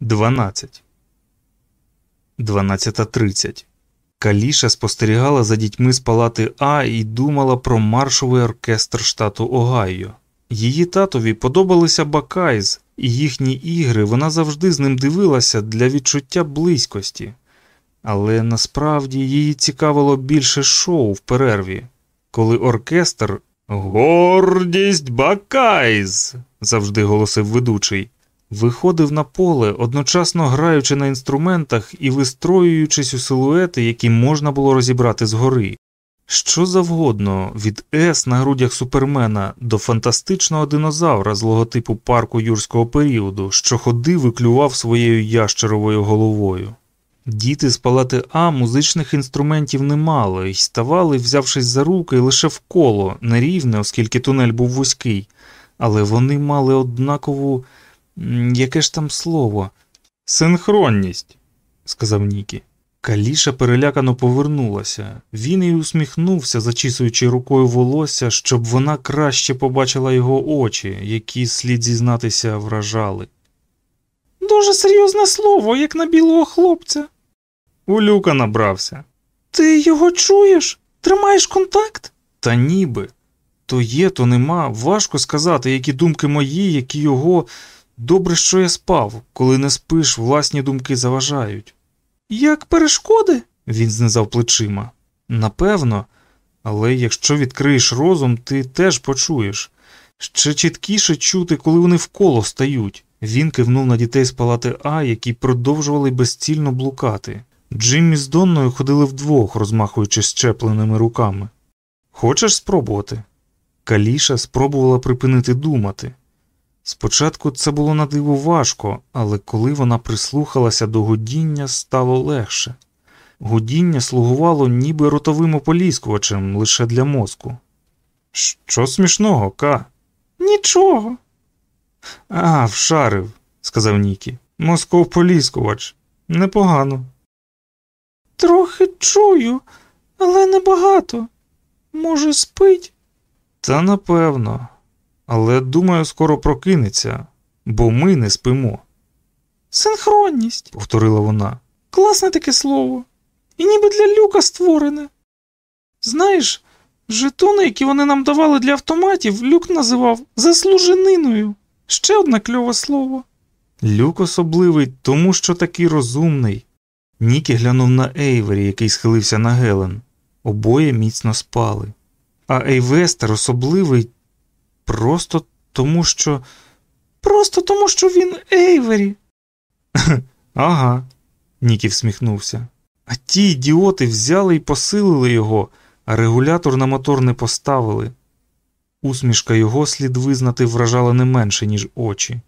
12. 12.30. Каліша спостерігала за дітьми з палати А і думала про маршовий оркестр штату Огайо. Її татові подобалися Бакайз, і їхні ігри вона завжди з ним дивилася для відчуття близькості. Але насправді її цікавило більше шоу в перерві, коли оркестр Гордість Бакайз, завжди голосив ведучий виходив на поле, одночасно граючи на інструментах і вистроюючись у силуети, які можна було розібрати згори. Що завгодно, від С на грудях супермена до фантастичного динозавра з логотипу парку юрського періоду, що ходив і клював своєю ящеровою головою. Діти з палати А музичних інструментів не мали і ставали, взявшись за руки, лише в коло, нерівне, оскільки тунель був вузький, але вони мали однакову Яке ж там слово? Синхронність, сказав Нікі. Каліша перелякано повернулася. Він і усміхнувся, зачісуючи рукою волосся, щоб вона краще побачила його очі, які, слід зізнатися, вражали. Дуже серйозне слово, як на білого хлопця. У люка набрався. Ти його чуєш? Тримаєш контакт? Та ніби. То є, то нема. Важко сказати, які думки мої, які його. Добре, що я спав, коли не спиш, власні думки заважають. Як перешкоди? Він знизав плечима. Напевно, але якщо відкриєш розум, ти теж почуєш. Ще чіткіше чути, коли вони вколо стають. Він кивнув на дітей з палати А, які продовжували безцільно блукати. Джиммі з Донною ходили вдвох, розмахуючи щепленими руками. Хочеш спробувати? Каліша спробувала припинити думати. Спочатку це було на диво важко, але коли вона прислухалася до гудіння, стало легше. Гудіння слугувало ніби ротовим ополіскувачем лише для мозку. Що смішного, Ка? Нічого. А, вшарив, сказав Нікі. Мозковполіскувач. Непогано. Трохи чую, але небагато. Може, спить? Та напевно але думаю, скоро прокинеться, бо ми не спимо. Синхронність, повторила вона. Класне таке слово. І ніби для люка створене. Знаєш, жетони, які вони нам давали для автоматів, люк називав заслужениною. Ще одне кльове слово. Люк особливий, тому що такий розумний. Нікі глянув на Ейвері, який схилився на Гелен. Обоє міцно спали. А Ейвестер особливий Просто тому, що. Просто тому, що він Ейвері. Ага, Нікі всміхнувся. А ті ідіоти взяли і посилили його, а регулятор на мотор не поставили. Усмішка його слід визнати вражала не менше, ніж очі.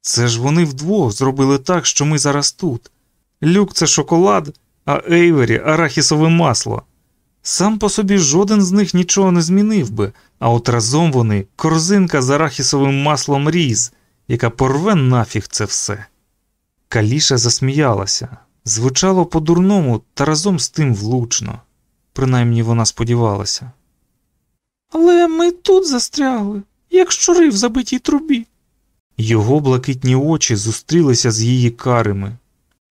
Це ж вони вдвох зробили так, що ми зараз тут. Люк це шоколад, а Ейвері арахісове масло. Сам по собі жоден з них нічого не змінив би, а от разом вони корзинка з арахісовим маслом різ, яка порве нафіг це все. Каліша засміялася, звучало по-дурному та разом з тим влучно, принаймні вона сподівалася. Але ми тут застрягли, як щури в забитій трубі. Його блакитні очі зустрілися з її карими.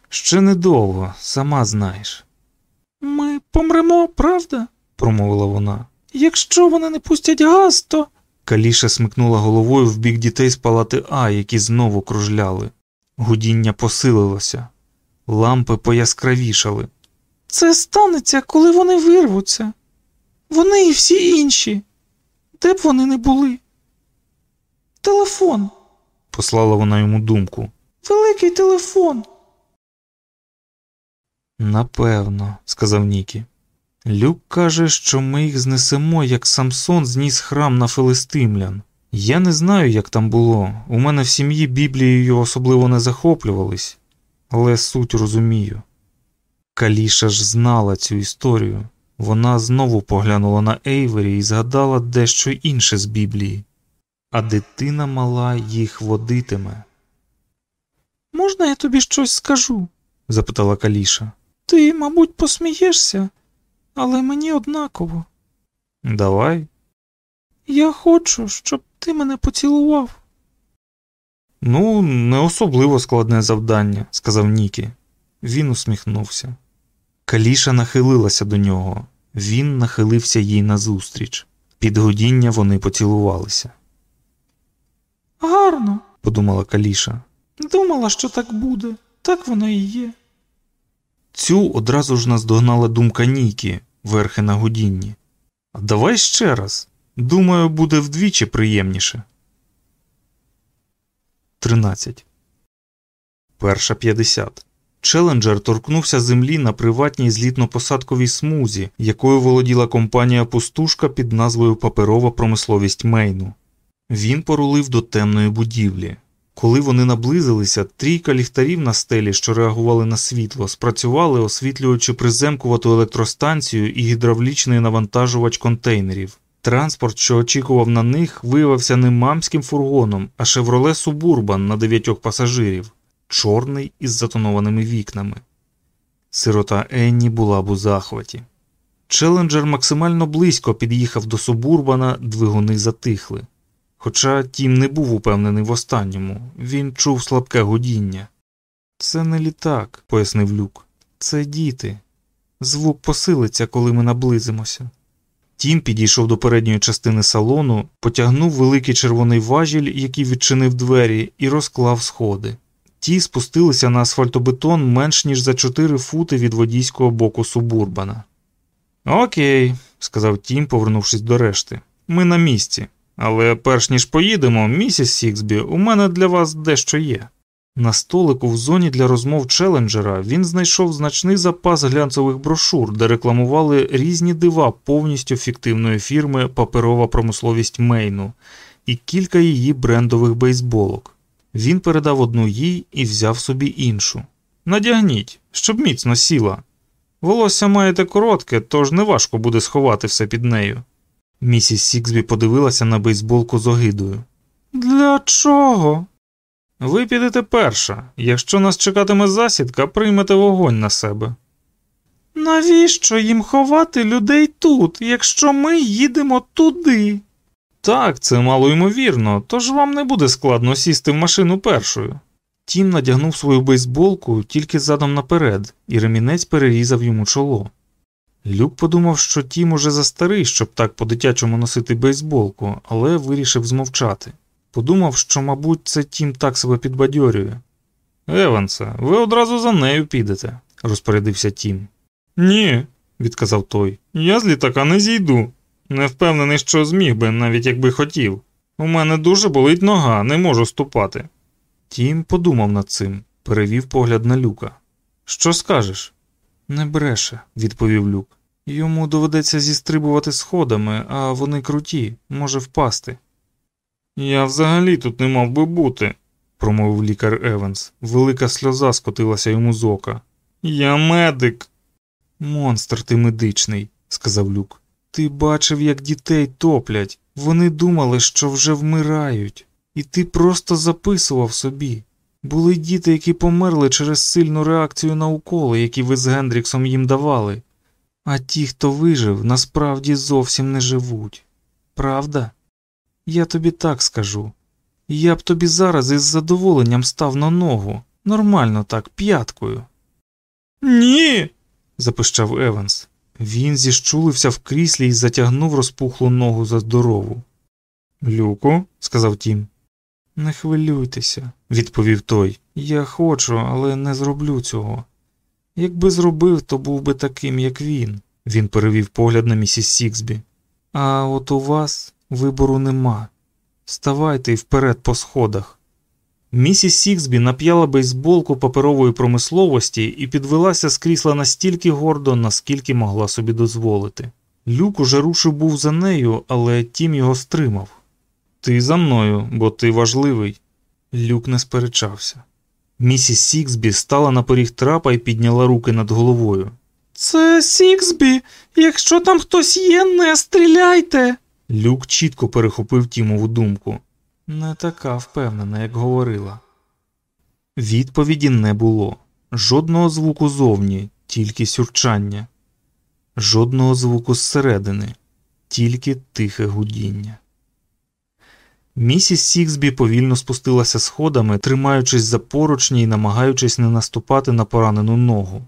Ще недовго, сама знаєш. Ми помремо, правда? промовила вона. Якщо вони не пустять газ, то. Каліша смикнула головою в бік дітей з палати А, які знову кружляли. Гудіння посилилося, лампи пояскравішали. Це станеться, коли вони вирвуться. Вони і всі інші. Де б вони не були? Телефон, послала вона йому думку. Великий телефон. Напевно, сказав Нікі. Люк каже, що ми їх знесемо, як Самсон зніс храм на Филистимлян. Я не знаю, як там було. У мене в сім'ї Біблією особливо не захоплювались, але суть розумію. Каліша ж знала цю історію. Вона знову поглянула на Ейвері і згадала дещо інше з Біблії, а дитина мала їх водитиме. Можна я тобі щось скажу? запитала Каліша. Ти, мабуть, посмієшся, але мені однаково. Давай. Я хочу, щоб ти мене поцілував. Ну, не особливо складне завдання, сказав Нікі. Він усміхнувся. Каліша нахилилася до нього. Він нахилився їй назустріч. Під годіння вони поцілувалися. Гарно, подумала Каліша. Думала, що так буде, так воно і є. Цю одразу ж наздогнала думка Нікі, верхи на годінні. А давай ще раз. Думаю, буде вдвічі приємніше. 13. Перша 50. Челенджер торкнувся землі на приватній злітно-посадковій смузі, якою володіла компанія Пустушка під назвою Паперова промисловість Мейну. Він порулив до темної будівлі. Коли вони наблизилися, трійка ліхтарів на стелі, що реагували на світло, спрацювали, освітлюючи приземкувату електростанцію і гідравлічний навантажувач контейнерів. Транспорт, що очікував на них, виявився не мамським фургоном, а шевроле Субурбан на дев'ятьох пасажирів, чорний із затонованими вікнами. Сирота Енні була б у захваті. Челенджер максимально близько під'їхав до Субурбана, двигуни затихли. Хоча Тім не був упевнений в останньому, він чув слабке гудіння. Це не літак, пояснив люк, це діти. Звук посилиться, коли ми наблизимося. Тім підійшов до передньої частини салону, потягнув великий червоний важіль, який відчинив двері, і розклав сходи. Ті спустилися на асфальтобетон менш ніж за 4 фути від водійського боку субурбана. Окей, сказав Тім, повернувшись до решти. Ми на місці. Але перш ніж поїдемо, місіс Сіксбі, у мене для вас дещо є. На столику в зоні для розмов челенджера він знайшов значний запас глянцевих брошур, де рекламували різні дива повністю фіктивної фірми Паперова промисловість Мейну і кілька її брендових бейсболок. Він передав одну їй і взяв собі іншу. Надягніть, щоб міцно сіла. Волосся маєте коротке, тож неважко буде сховати все під нею. Місіс Сіксбі подивилася на бейсболку з огидою. Для чого? Ви підете перша. Якщо нас чекатиме засідка, приймете вогонь на себе. Навіщо їм ховати людей тут, якщо ми їдемо туди? Так, це мало ймовірно, тож вам не буде складно сісти в машину першою. Тім надягнув свою бейсболку тільки задом наперед, і ремінець перерізав йому чоло. Люк подумав, що Тім уже застарий, щоб так по-дитячому носити бейсболку, але вирішив змовчати. Подумав, що, мабуть, це Тім так себе підбадьорює. Евансе, ви одразу за нею підете, розпорядився Тім. Ні, відказав той. Я з літака не зійду. Не впевнений, що зміг би, навіть якби хотів. У мене дуже болить нога, не можу ступати. Тім подумав над цим, перевів погляд на люка. Що скажеш? Не бреше, відповів люк. Йому доведеться зістрибувати сходами, а вони круті, може впасти. Я взагалі тут не мав би бути, промовив лікар Еванс. Велика сльоза скотилася йому з ока. Я медик. Монстр ти медичний, сказав люк. Ти бачив, як дітей топлять. Вони думали, що вже вмирають, і ти просто записував собі. Були діти, які померли через сильну реакцію на уколи, які ви з Гендріксом їм давали. А ті, хто вижив, насправді зовсім не живуть. Правда? Я тобі так скажу. Я б тобі зараз із задоволенням став на ногу, нормально так, п'яткою. Ні. запищав Еванс. Він зіщулився в кріслі і затягнув розпухлу ногу за здорову. Люку, сказав Тім. Не хвилюйтеся, відповів той. Я хочу, але не зроблю цього. Якби зробив, то був би таким, як він. Він перевів погляд на місіс Сіксбі. А от у вас вибору нема. Ставайте й вперед по сходах. Місіс Сіксбі нап'яла бейсболку паперової промисловості і підвелася з крісла настільки гордо, наскільки могла собі дозволити. Люк уже рушив був за нею, але тім його стримав. Ти за мною, бо ти важливий. Люк не сперечався. Місіс Сіксбі стала на поріг трапа і підняла руки над головою. Це Сіксбі, якщо там хтось є, не стріляйте. Люк чітко перехопив Тімову думку. Не така впевнена, як говорила. Відповіді не було. Жодного звуку зовні, тільки сюрчання, жодного звуку зсередини, тільки тихе гудіння. Місіс Сіксбі повільно спустилася сходами, тримаючись за поручні і намагаючись не наступати на поранену ногу.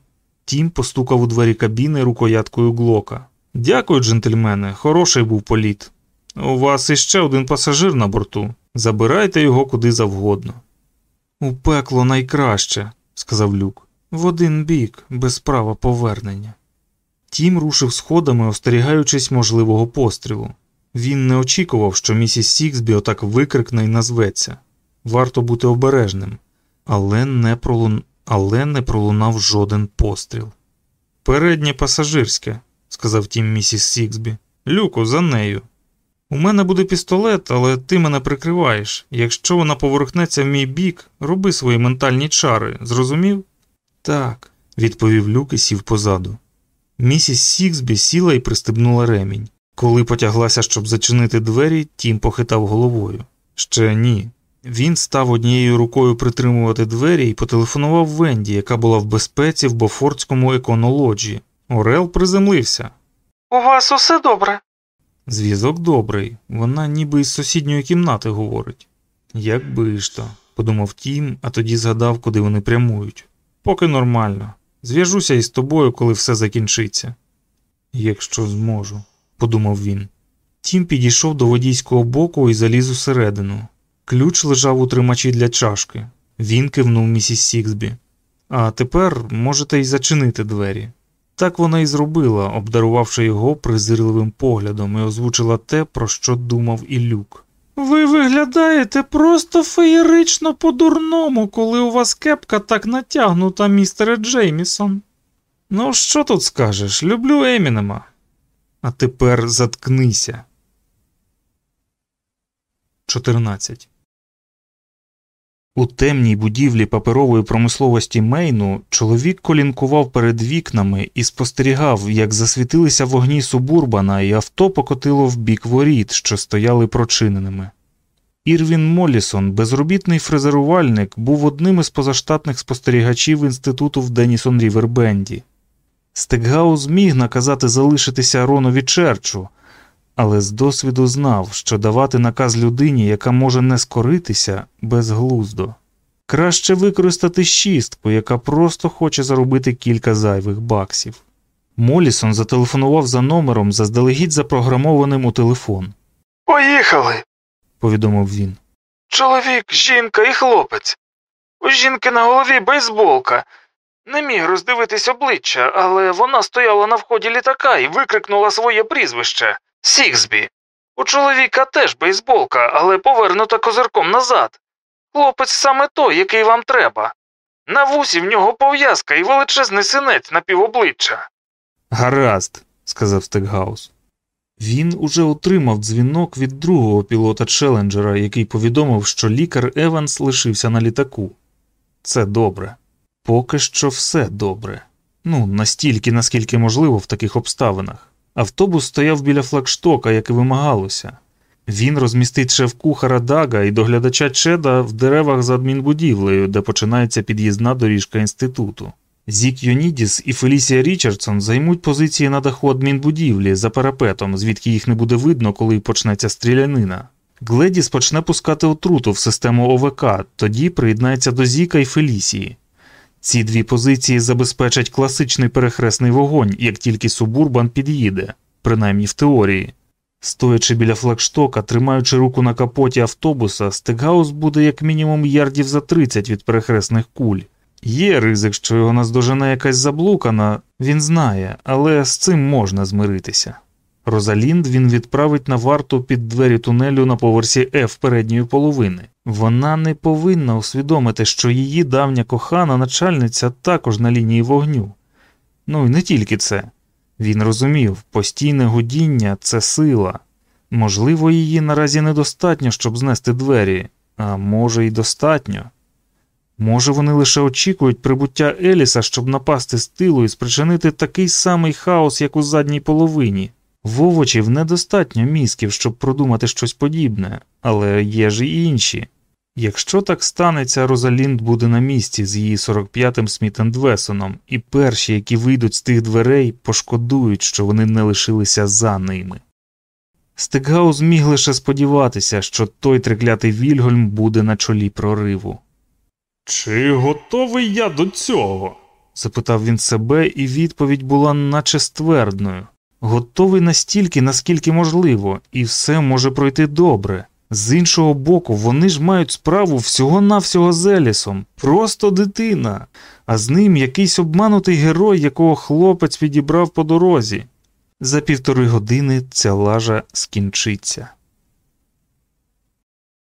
Тім постукав у двері кабіни рукояткою глока. Дякую, джентльмени, хороший був політ. У вас іще один пасажир на борту. Забирайте його куди завгодно. У пекло найкраще, сказав люк. В один бік, без права повернення. Тім рушив сходами, остерігаючись можливого пострілу. Він не очікував, що місіс Сіксбі отак викрикне і назветься. Варто бути обережним, але не, пролун... але не пролунав жоден постріл. Переднє пасажирське, сказав тім місіс Сіксбі. Люку, за нею. У мене буде пістолет, але ти мене прикриваєш. Якщо вона поворухнеться в мій бік, роби свої ментальні чари, зрозумів? Так, відповів люк і сів позаду. Місіс Сіксбі сіла і пристебнула ремінь. Коли потяглася, щоб зачинити двері, тім похитав головою. Ще ні. Він став однією рукою притримувати двері і потелефонував Венді, яка була в безпеці в Бофортському еконолоджі. Орел приземлився. У вас усе добре? Зв'язок добрий, вона ніби із сусідньої кімнати говорить. Якби ж то, подумав Тім, а тоді згадав, куди вони прямують. Поки нормально. Зв'яжуся із тобою, коли все закінчиться. Якщо зможу, подумав він. Тім підійшов до водійського боку і заліз усередину. Ключ лежав у тримачі для чашки. Він кивнув місіс Сіксбі. А тепер можете й зачинити двері. Так вона і зробила, обдарувавши його презирливим поглядом, і озвучила те, про що думав і люк. Ви виглядаєте просто феєрично по-дурному, коли у вас кепка так натягнута, містере Джеймісон. Ну, що тут скажеш? Люблю Емінема. А тепер заткнися. 14. У темній будівлі паперової промисловості Мейну чоловік колінкував перед вікнами і спостерігав, як засвітилися вогні субурбана, і авто покотило в бік воріт, що стояли прочиненими. Ірвін Молісон, безробітний фрезерувальник, був одним із позаштатних спостерігачів інституту в Денісон Рівербенді. Стекгаус міг наказати залишитися Ронові Черчу, але з досвіду знав, що давати наказ людині, яка може не скоритися, безглуздо. Краще використати шістку, яка просто хоче заробити кілька зайвих баксів. Молісон зателефонував за номером, заздалегідь запрограмованим у телефон. Поїхали, повідомив він. Чоловік, жінка і хлопець. У жінки на голові бейсболка. Не міг роздивитись обличчя, але вона стояла на вході літака і викрикнула своє прізвище Сіксбі. У чоловіка теж бейсболка, але повернута козирком назад. Хлопець саме той, який вам треба. На вусі в нього пов'язка і величезний синець на півобличчя. Гаразд, сказав Стекгаус. Він уже отримав дзвінок від другого пілота Челенджера, який повідомив, що лікар Еванс лишився на літаку. Це добре. Поки що все добре. Ну, настільки, наскільки можливо в таких обставинах. Автобус стояв біля флагштока, як і вимагалося. Він розмістить шеф-кухара Дага і доглядача Чеда в деревах за адмінбудівлею, де починається під'їзна доріжка інституту. Зік Йонідіс і Фелісія Річардсон займуть позиції на даху адмінбудівлі за парапетом, звідки їх не буде видно, коли почнеться стрілянина. Гледіс почне пускати отруту в систему ОВК, тоді приєднається до Зіка і Фелісії. Ці дві позиції забезпечать класичний перехресний вогонь, як тільки субурбан під'їде, принаймні в теорії. Стоячи біля флагштока, тримаючи руку на капоті автобуса, стекгаус буде як мінімум ярдів за 30 від перехресних куль. Є ризик, що його наздожене якась заблукана, він знає, але з цим можна змиритися. Розалінд він відправить на варту під двері тунелю на поверсі F передньої половини. Вона не повинна усвідомити, що її давня кохана начальниця також на лінії вогню. Ну і не тільки це. Він розумів, постійне годіння це сила. Можливо, її наразі недостатньо, щоб знести двері, а може, й достатньо. Може, вони лише очікують прибуття Еліса, щоб напасти з тилу і спричинити такий самий хаос, як у задній половині. В овочів недостатньо мізків, щоб продумати щось подібне, але є ж і інші. Якщо так станеться, Розалінд буде на місці з її 45-м Смітендвесоном, і перші, які вийдуть з тих дверей, пошкодують, що вони не лишилися за ними. Стикгаус міг лише сподіватися, що той триклятий Вільгольм буде на чолі прориву. Чи готовий я до цього? запитав він себе, і відповідь була наче ствердною. Готовий настільки, наскільки можливо, і все може пройти добре. З іншого боку, вони ж мають справу всього-навсього з Елісом, просто дитина, а з ним якийсь обманутий герой, якого хлопець відібрав по дорозі. За півтори години ця лажа скінчиться.